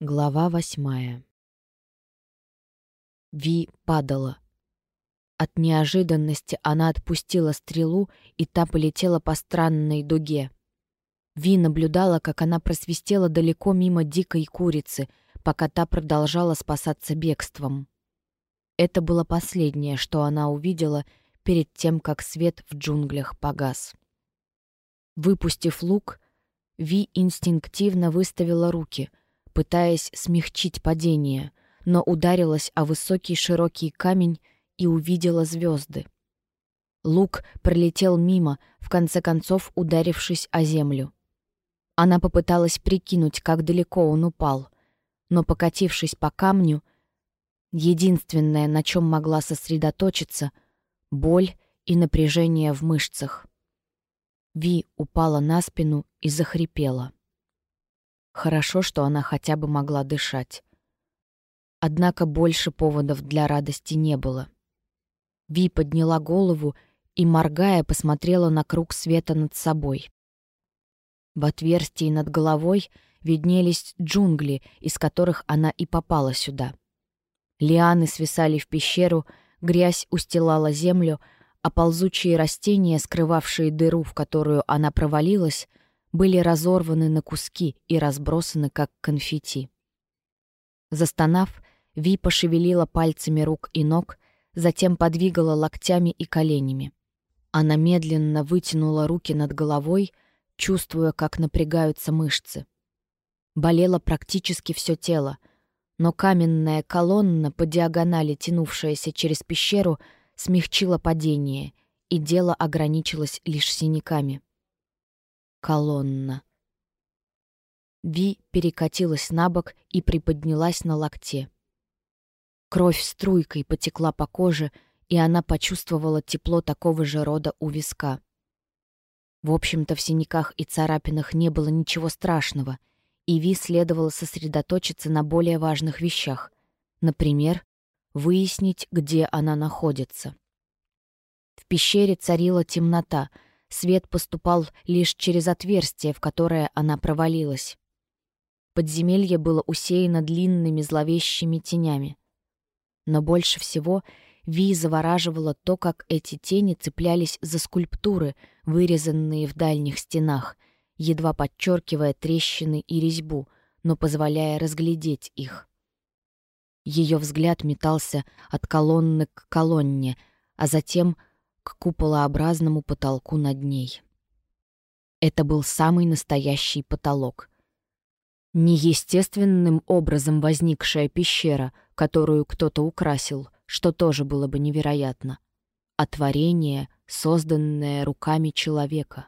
Глава восьмая. Ви падала. От неожиданности она отпустила стрелу, и та полетела по странной дуге. Ви наблюдала, как она просвистела далеко мимо дикой курицы, пока та продолжала спасаться бегством. Это было последнее, что она увидела перед тем, как свет в джунглях погас. Выпустив лук, Ви инстинктивно выставила руки — пытаясь смягчить падение, но ударилась о высокий широкий камень и увидела звезды. Лук пролетел мимо, в конце концов ударившись о землю. Она попыталась прикинуть, как далеко он упал, но, покатившись по камню, единственное, на чем могла сосредоточиться — боль и напряжение в мышцах. Ви упала на спину и захрипела. Хорошо, что она хотя бы могла дышать. Однако больше поводов для радости не было. Ви подняла голову и, моргая, посмотрела на круг света над собой. В отверстии над головой виднелись джунгли, из которых она и попала сюда. Лианы свисали в пещеру, грязь устилала землю, а ползучие растения, скрывавшие дыру, в которую она провалилась, были разорваны на куски и разбросаны, как конфетти. Застонав, Ви пошевелила пальцами рук и ног, затем подвигала локтями и коленями. Она медленно вытянула руки над головой, чувствуя, как напрягаются мышцы. Болело практически все тело, но каменная колонна по диагонали, тянувшаяся через пещеру, смягчила падение, и дело ограничилось лишь синяками колонна. Ви перекатилась на бок и приподнялась на локте. Кровь струйкой потекла по коже, и она почувствовала тепло такого же рода у виска. В общем-то, в синяках и царапинах не было ничего страшного, и Ви следовало сосредоточиться на более важных вещах. Например, выяснить, где она находится. В пещере царила темнота — Свет поступал лишь через отверстие, в которое она провалилась. Подземелье было усеяно длинными зловещими тенями. Но больше всего Ви завораживало то, как эти тени цеплялись за скульптуры, вырезанные в дальних стенах, едва подчеркивая трещины и резьбу, но позволяя разглядеть их. Ее взгляд метался от колонны к колонне, а затем к куполообразному потолку над ней. Это был самый настоящий потолок. Неестественным образом возникшая пещера, которую кто-то украсил, что тоже было бы невероятно, а творение, созданное руками человека.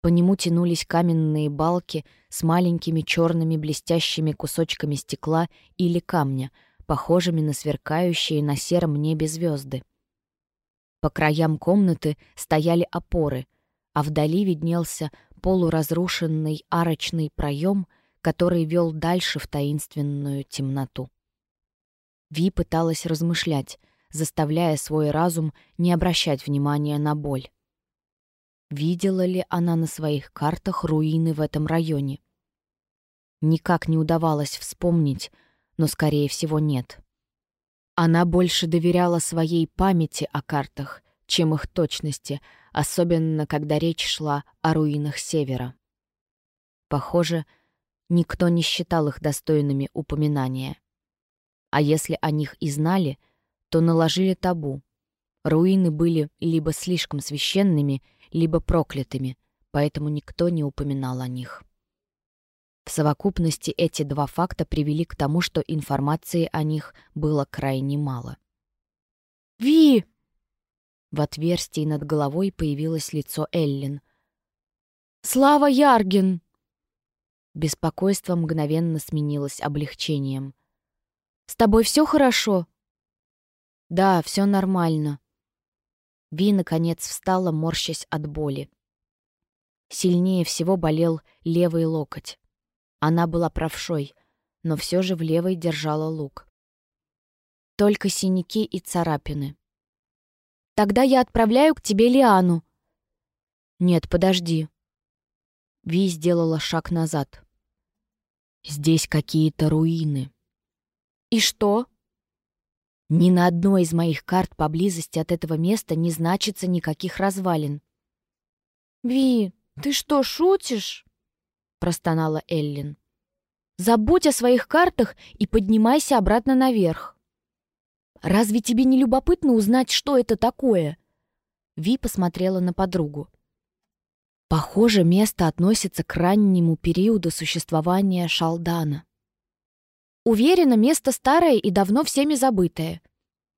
По нему тянулись каменные балки с маленькими черными блестящими кусочками стекла или камня, похожими на сверкающие на сером небе звезды. По краям комнаты стояли опоры, а вдали виднелся полуразрушенный арочный проем, который вел дальше в таинственную темноту. Ви пыталась размышлять, заставляя свой разум не обращать внимания на боль. Видела ли она на своих картах руины в этом районе? Никак не удавалось вспомнить, но, скорее всего, нет. Она больше доверяла своей памяти о картах, чем их точности, особенно когда речь шла о руинах Севера. Похоже, никто не считал их достойными упоминания. А если о них и знали, то наложили табу. Руины были либо слишком священными, либо проклятыми, поэтому никто не упоминал о них. В совокупности эти два факта привели к тому, что информации о них было крайне мало. «Ви!» В отверстии над головой появилось лицо Эллин. «Слава Ярген!» Беспокойство мгновенно сменилось облегчением. «С тобой все хорошо?» «Да, все нормально». Ви, наконец, встала, морщась от боли. Сильнее всего болел левый локоть. Она была правшой, но все же в левой держала лук. Только синяки и царапины. «Тогда я отправляю к тебе Лиану». «Нет, подожди». Ви сделала шаг назад. Здесь какие-то руины. И что? Ни на одной из моих карт поблизости от этого места не значится никаких развалин. «Ви, ты что, шутишь?» — простонала Эллин. «Забудь о своих картах и поднимайся обратно наверх. Разве тебе не любопытно узнать, что это такое?» Ви посмотрела на подругу. Похоже, место относится к раннему периоду существования Шалдана. Уверена, место старое и давно всеми забытое.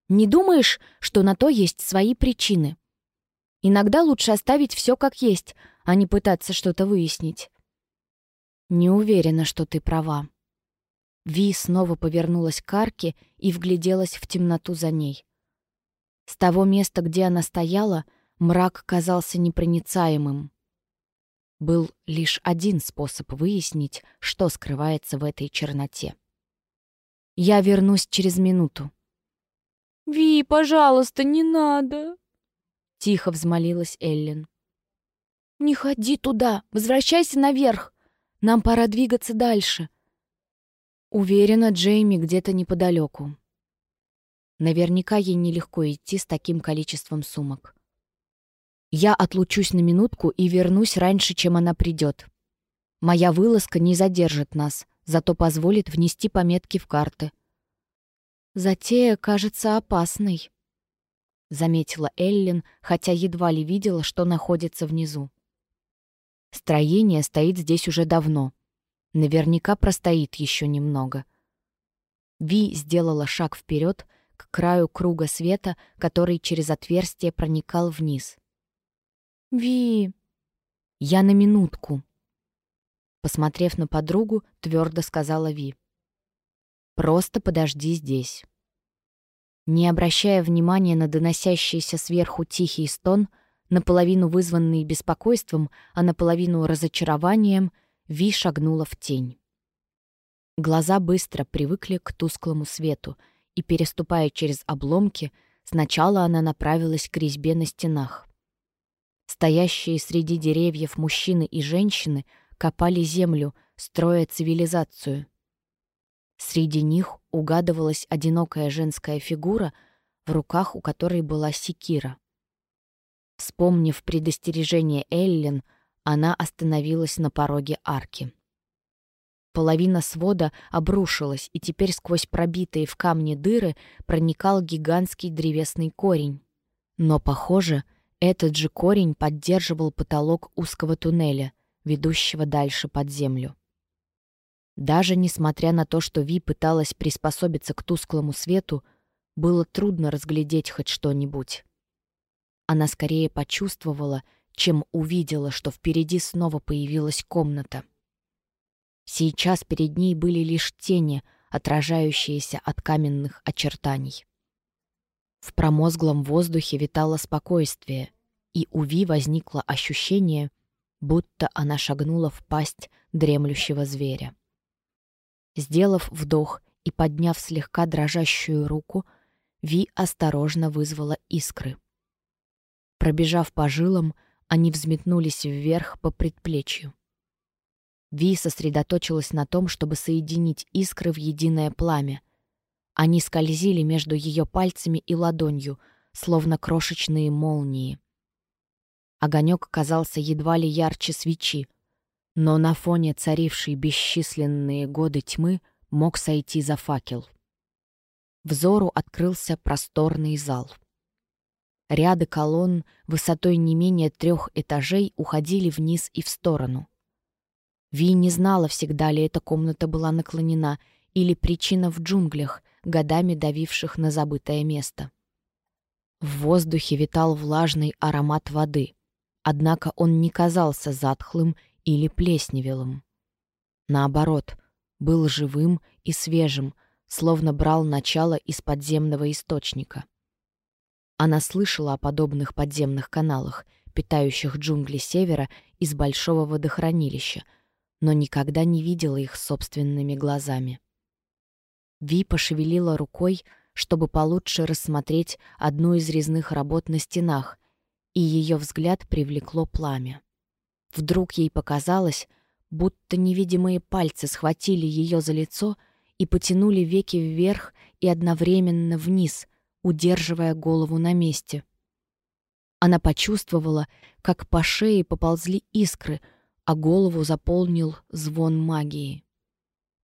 Не думаешь, что на то есть свои причины? Иногда лучше оставить все как есть, а не пытаться что-то выяснить. Не уверена, что ты права. Ви снова повернулась к арке и вгляделась в темноту за ней. С того места, где она стояла, мрак казался непроницаемым. Был лишь один способ выяснить, что скрывается в этой черноте. «Я вернусь через минуту». «Ви, пожалуйста, не надо!» — тихо взмолилась Эллен. «Не ходи туда! Возвращайся наверх! Нам пора двигаться дальше!» Уверена, Джейми где-то неподалеку. Наверняка ей нелегко идти с таким количеством сумок. Я отлучусь на минутку и вернусь раньше, чем она придет. Моя вылазка не задержит нас, зато позволит внести пометки в карты. Затея кажется опасной, — заметила Эллен, хотя едва ли видела, что находится внизу. Строение стоит здесь уже давно. Наверняка простоит еще немного. Ви сделала шаг вперед к краю круга света, который через отверстие проникал вниз. «Ви...» «Я на минутку», — посмотрев на подругу, твердо сказала Ви. «Просто подожди здесь». Не обращая внимания на доносящийся сверху тихий стон, наполовину вызванный беспокойством, а наполовину разочарованием, Ви шагнула в тень. Глаза быстро привыкли к тусклому свету, и, переступая через обломки, сначала она направилась к резьбе на стенах. Стоящие среди деревьев мужчины и женщины копали землю, строя цивилизацию. Среди них угадывалась одинокая женская фигура, в руках у которой была секира. Вспомнив предостережение Эллен, она остановилась на пороге арки. Половина свода обрушилась, и теперь сквозь пробитые в камне дыры проникал гигантский древесный корень. Но, похоже, этот же корень поддерживал потолок узкого туннеля, ведущего дальше под землю. Даже несмотря на то, что Ви пыталась приспособиться к тусклому свету, было трудно разглядеть хоть что-нибудь. Она скорее почувствовала, чем увидела, что впереди снова появилась комната. Сейчас перед ней были лишь тени, отражающиеся от каменных очертаний. В промозглом воздухе витало спокойствие, и у Ви возникло ощущение, будто она шагнула в пасть дремлющего зверя. Сделав вдох и подняв слегка дрожащую руку, Ви осторожно вызвала искры. Пробежав по жилам, они взметнулись вверх по предплечью. Ви сосредоточилась на том, чтобы соединить искры в единое пламя — они скользили между ее пальцами и ладонью, словно крошечные молнии. Огонек казался едва ли ярче свечи, но на фоне царившей бесчисленные годы тьмы мог сойти за факел. Взору открылся просторный зал. Ряды колонн высотой не менее трех этажей уходили вниз и в сторону. Ви не знала, всегда ли эта комната была наклонена, или причина в джунглях — годами давивших на забытое место. В воздухе витал влажный аромат воды, однако он не казался затхлым или плесневелым. Наоборот, был живым и свежим, словно брал начало из подземного источника. Она слышала о подобных подземных каналах, питающих джунгли севера из большого водохранилища, но никогда не видела их собственными глазами. Ви пошевелила рукой, чтобы получше рассмотреть одну из резных работ на стенах, и ее взгляд привлекло пламя. Вдруг ей показалось, будто невидимые пальцы схватили ее за лицо и потянули веки вверх и одновременно вниз, удерживая голову на месте. Она почувствовала, как по шее поползли искры, а голову заполнил звон магии.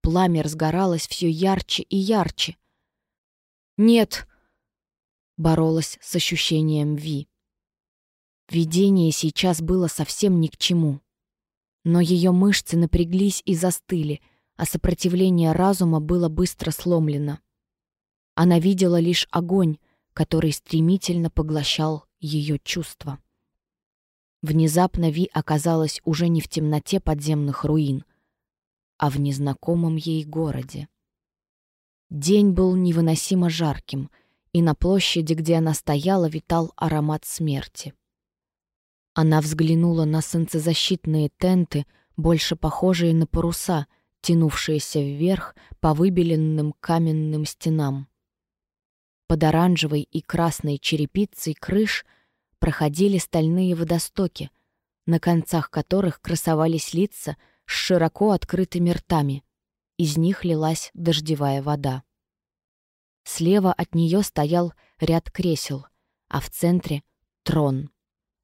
Пламя разгоралось все ярче и ярче. «Нет!» — боролась с ощущением Ви. Видение сейчас было совсем ни к чему. Но ее мышцы напряглись и застыли, а сопротивление разума было быстро сломлено. Она видела лишь огонь, который стремительно поглощал ее чувства. Внезапно Ви оказалась уже не в темноте подземных руин, а в незнакомом ей городе. День был невыносимо жарким, и на площади, где она стояла, витал аромат смерти. Она взглянула на солнцезащитные тенты, больше похожие на паруса, тянувшиеся вверх по выбеленным каменным стенам. Под оранжевой и красной черепицей крыш проходили стальные водостоки, на концах которых красовались лица с широко открытыми ртами. Из них лилась дождевая вода. Слева от нее стоял ряд кресел, а в центре — трон.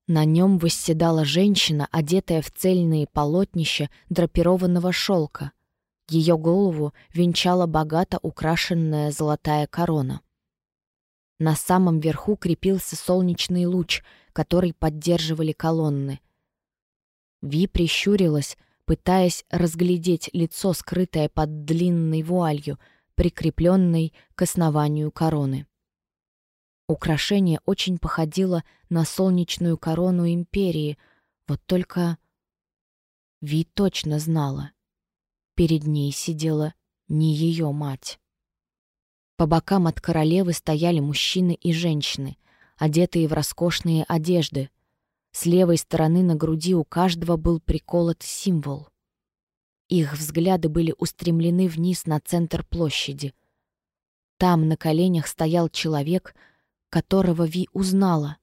На нем восседала женщина, одетая в цельные полотнища драпированного шелка. Ее голову венчала богато украшенная золотая корона. На самом верху крепился солнечный луч, который поддерживали колонны. Ви прищурилась, пытаясь разглядеть лицо, скрытое под длинной вуалью, прикрепленной к основанию короны. Украшение очень походило на солнечную корону империи, вот только Ви точно знала. Перед ней сидела не ее мать. По бокам от королевы стояли мужчины и женщины, одетые в роскошные одежды. С левой стороны на груди у каждого был приколот символ. Их взгляды были устремлены вниз на центр площади. Там на коленях стоял человек — которого Ви узнала.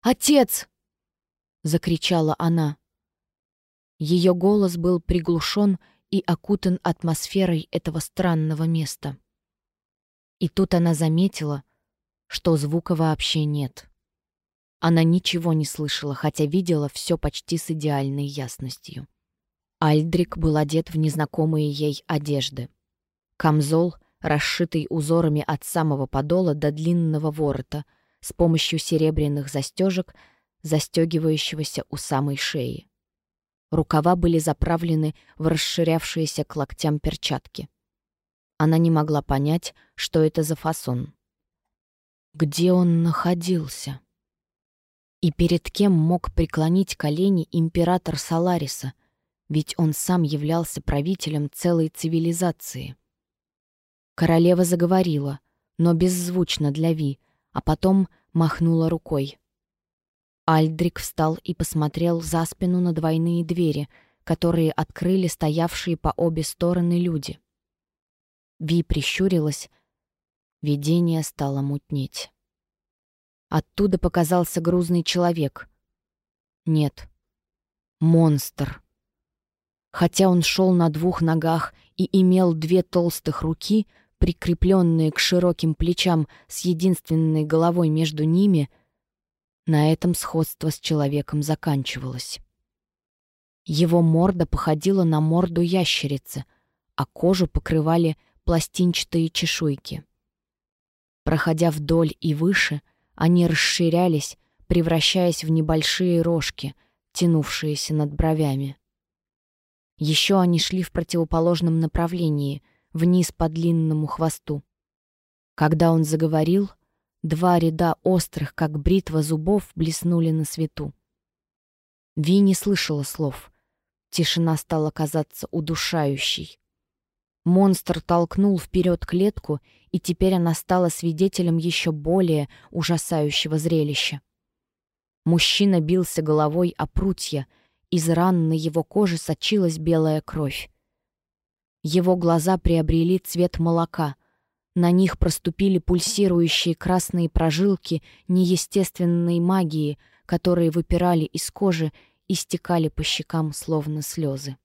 «Отец!» — закричала она. Ее голос был приглушен и окутан атмосферой этого странного места. И тут она заметила, что звука вообще нет. Она ничего не слышала, хотя видела все почти с идеальной ясностью. Альдрик был одет в незнакомые ей одежды. Камзол расшитый узорами от самого подола до длинного ворота, с помощью серебряных застежек, застегивающегося у самой шеи. Рукава были заправлены в расширявшиеся к локтям перчатки. Она не могла понять, что это за фасон. Где он находился? И перед кем мог преклонить колени император Салариса, ведь он сам являлся правителем целой цивилизации. Королева заговорила, но беззвучно для Ви, а потом махнула рукой. Альдрик встал и посмотрел за спину на двойные двери, которые открыли стоявшие по обе стороны люди. Ви прищурилась, видение стало мутнеть. Оттуда показался грузный человек. Нет, монстр. Хотя он шел на двух ногах и имел две толстых руки, прикрепленные к широким плечам с единственной головой между ними, на этом сходство с человеком заканчивалось. Его морда походила на морду ящерицы, а кожу покрывали пластинчатые чешуйки. Проходя вдоль и выше, они расширялись, превращаясь в небольшие рожки, тянувшиеся над бровями. Еще они шли в противоположном направлении, вниз по длинному хвосту. Когда он заговорил, два ряда острых, как бритва зубов, блеснули на свету. Ви не слышала слов. Тишина стала казаться удушающей. Монстр толкнул вперед клетку, и теперь она стала свидетелем еще более ужасающего зрелища. Мужчина бился головой о прутья, из ран на его коже сочилась белая кровь. Его глаза приобрели цвет молока. На них проступили пульсирующие красные прожилки неестественной магии, которые выпирали из кожи и стекали по щекам, словно слезы.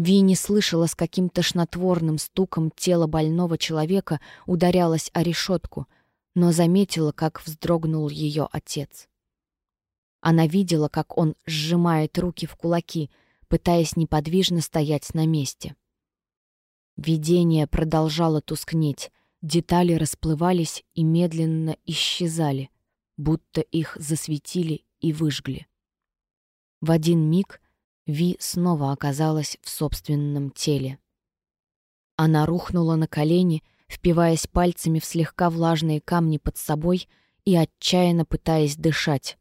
Ви не слышала, с каким тошнотворным стуком тело больного человека ударялось о решетку, но заметила, как вздрогнул ее отец. Она видела, как он сжимает руки в кулаки, пытаясь неподвижно стоять на месте. Видение продолжало тускнеть, детали расплывались и медленно исчезали, будто их засветили и выжгли. В один миг Ви снова оказалась в собственном теле. Она рухнула на колени, впиваясь пальцами в слегка влажные камни под собой и отчаянно пытаясь дышать.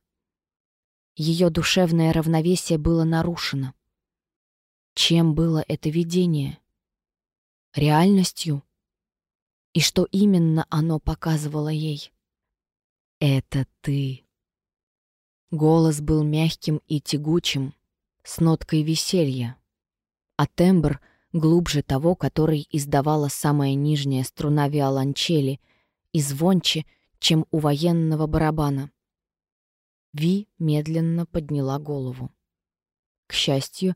Ее душевное равновесие было нарушено. Чем было это видение? Реальностью? И что именно оно показывало ей? «Это ты». Голос был мягким и тягучим, с ноткой веселья, а тембр глубже того, который издавала самая нижняя струна виолончели и звонче, чем у военного барабана. Ви медленно подняла голову. К счастью,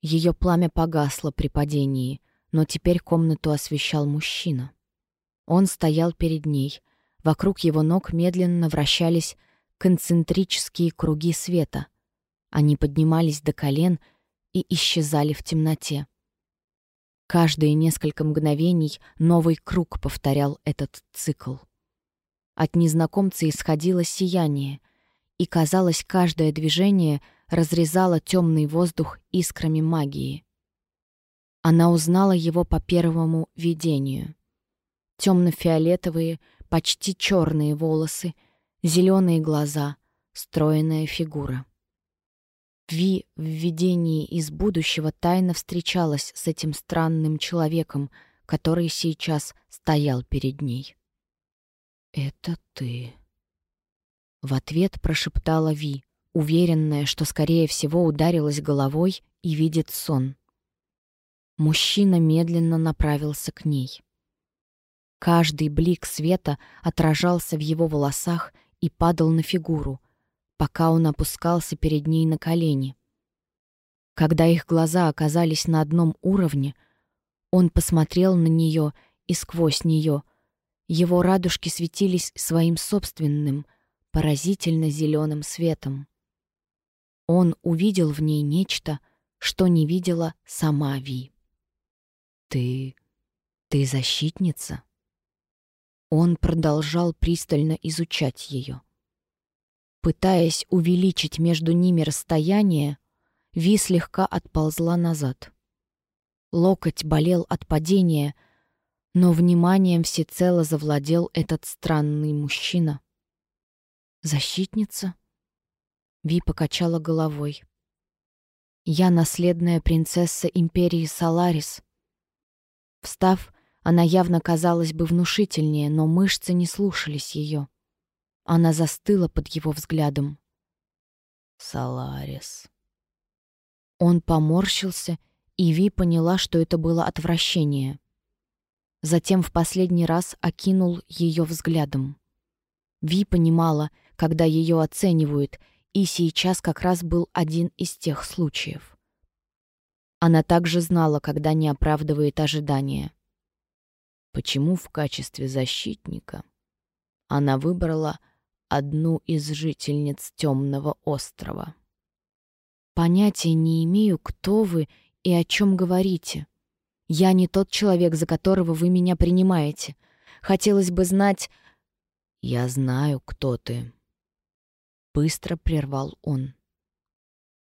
ее пламя погасло при падении, но теперь комнату освещал мужчина. Он стоял перед ней. Вокруг его ног медленно вращались концентрические круги света — они поднимались до колен и исчезали в темноте. Каждые несколько мгновений новый круг повторял этот цикл. От незнакомца исходило сияние, и, казалось, каждое движение разрезало темный воздух искрами магии. Она узнала его по первому видению. Темно-фиолетовые, почти черные волосы, зеленые глаза, стройная фигура. Ви в видении из будущего тайно встречалась с этим странным человеком, который сейчас стоял перед ней. «Это ты», — в ответ прошептала Ви, уверенная, что, скорее всего, ударилась головой и видит сон. Мужчина медленно направился к ней. Каждый блик света отражался в его волосах и падал на фигуру, пока он опускался перед ней на колени. Когда их глаза оказались на одном уровне, он посмотрел на нее и сквозь нее. Его радужки светились своим собственным, поразительно зеленым светом. Он увидел в ней нечто, что не видела сама Ви. «Ты... ты защитница?» Он продолжал пристально изучать ее. Пытаясь увеличить между ними расстояние, Ви слегка отползла назад. Локоть болел от падения, но вниманием всецело завладел этот странный мужчина. «Защитница?» Ви покачала головой. «Я наследная принцесса империи Саларис». Встав, она явно казалась бы внушительнее, но мышцы не слушались ее. Она застыла под его взглядом. «Саларис». Он поморщился, и Ви поняла, что это было отвращение. Затем в последний раз окинул ее взглядом. Ви понимала, когда ее оценивают, и сейчас как раз был один из тех случаев. Она также знала, когда не оправдывает ожидания. Почему в качестве защитника она выбрала одну из жительниц темного острова. Понятия не имею, кто вы и о чем говорите. Я не тот человек, за которого вы меня принимаете. Хотелось бы знать... Я знаю, кто ты. Быстро прервал он.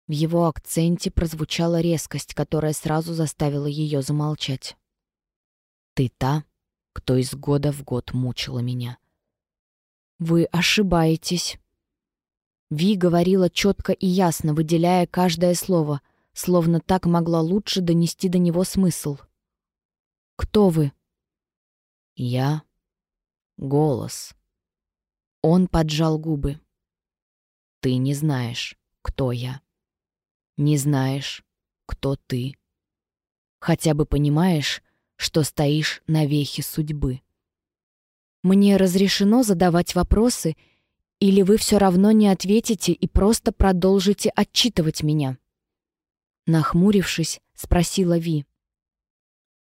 В его акценте прозвучала резкость, которая сразу заставила ее замолчать. «Ты та, кто из года в год мучила меня. «Вы ошибаетесь». Ви говорила четко и ясно, выделяя каждое слово, словно так могла лучше донести до него смысл. «Кто вы?» «Я. Голос». Он поджал губы. «Ты не знаешь, кто я. Не знаешь, кто ты. Хотя бы понимаешь, что стоишь на вехе судьбы». Мне разрешено задавать вопросы, или вы все равно не ответите и просто продолжите отчитывать меня?» Нахмурившись, спросила Ви.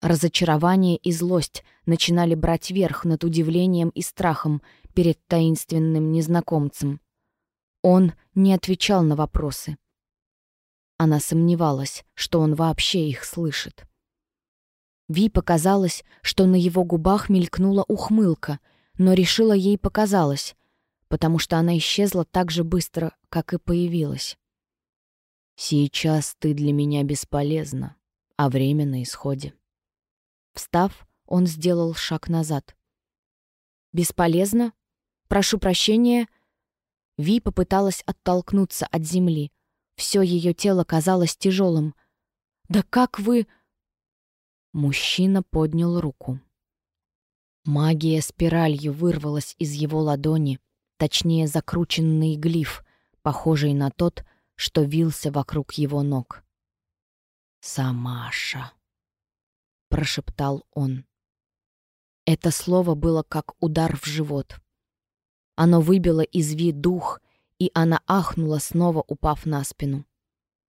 Разочарование и злость начинали брать верх над удивлением и страхом перед таинственным незнакомцем. Он не отвечал на вопросы. Она сомневалась, что он вообще их слышит. Ви показалось, что на его губах мелькнула ухмылка, но решила ей показалось, потому что она исчезла так же быстро, как и появилась. «Сейчас ты для меня бесполезна, а время на исходе». Встав, он сделал шаг назад. «Бесполезно? Прошу прощения». Ви попыталась оттолкнуться от земли. Все ее тело казалось тяжелым. «Да как вы...» Мужчина поднял руку. Магия спиралью вырвалась из его ладони, точнее закрученный глиф, похожий на тот, что вился вокруг его ног. «Самаша», — прошептал он. Это слово было как удар в живот. Оно выбило из Ви дух, и она ахнула, снова упав на спину.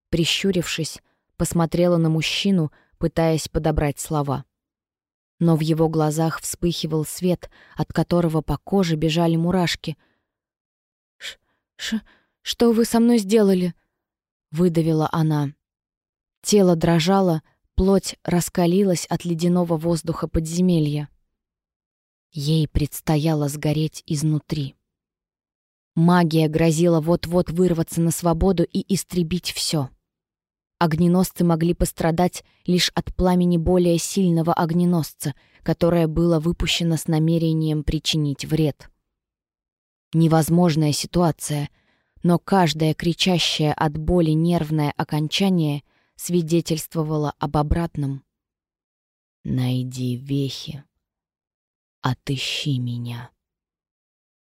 Прищурившись, посмотрела на мужчину, пытаясь подобрать слова. Но в его глазах вспыхивал свет, от которого по коже бежали мурашки. «Ш... ш... что вы со мной сделали?» — выдавила она. Тело дрожало, плоть раскалилась от ледяного воздуха подземелья. Ей предстояло сгореть изнутри. Магия грозила вот-вот вырваться на свободу и истребить все. Огненосцы могли пострадать лишь от пламени более сильного огненосца, которое было выпущено с намерением причинить вред. Невозможная ситуация, но каждое кричащее от боли нервное окончание свидетельствовало об обратном. «Найди вехи. Отыщи меня».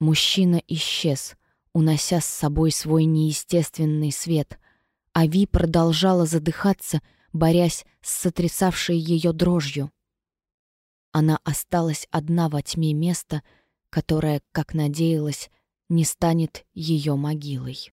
Мужчина исчез, унося с собой свой неестественный свет — Ави продолжала задыхаться, борясь с сотрясавшей ее дрожью. Она осталась одна во тьме места, которое, как надеялась, не станет ее могилой.